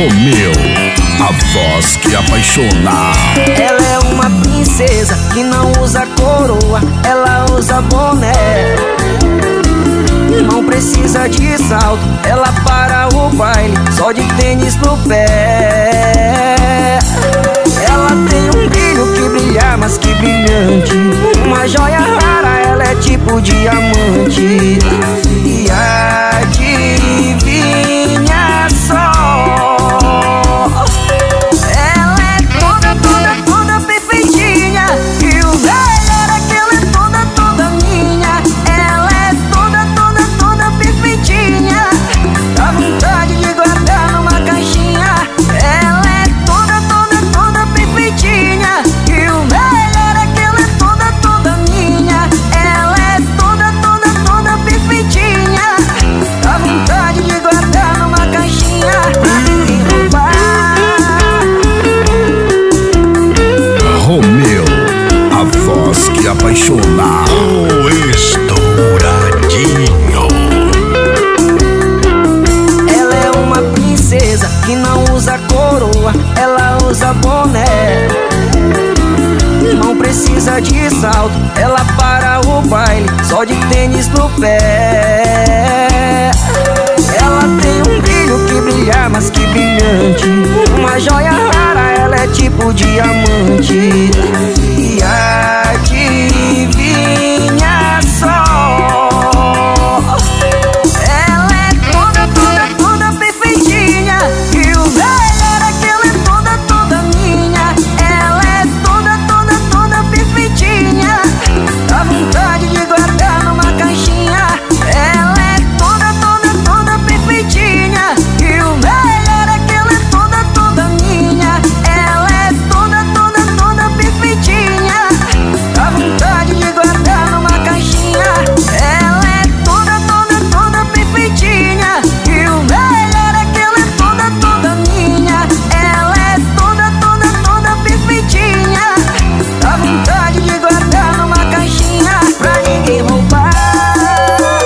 Romeu, a voz que apaixona. Ela é uma princesa que não usa coroa, ela usa boné. Não precisa de salto, ela para o baile só de tênis no pé. Ela tem um brilho que brilha, mas que brilhante. Uma joia rara, ela é tipo diamante. Usa boné. Não precisa de salto, ela para o baile só de tênis no pé. Ela tem um brilho que brilha, mas que brilhante. Uma joia rara, ela é tipo diamante.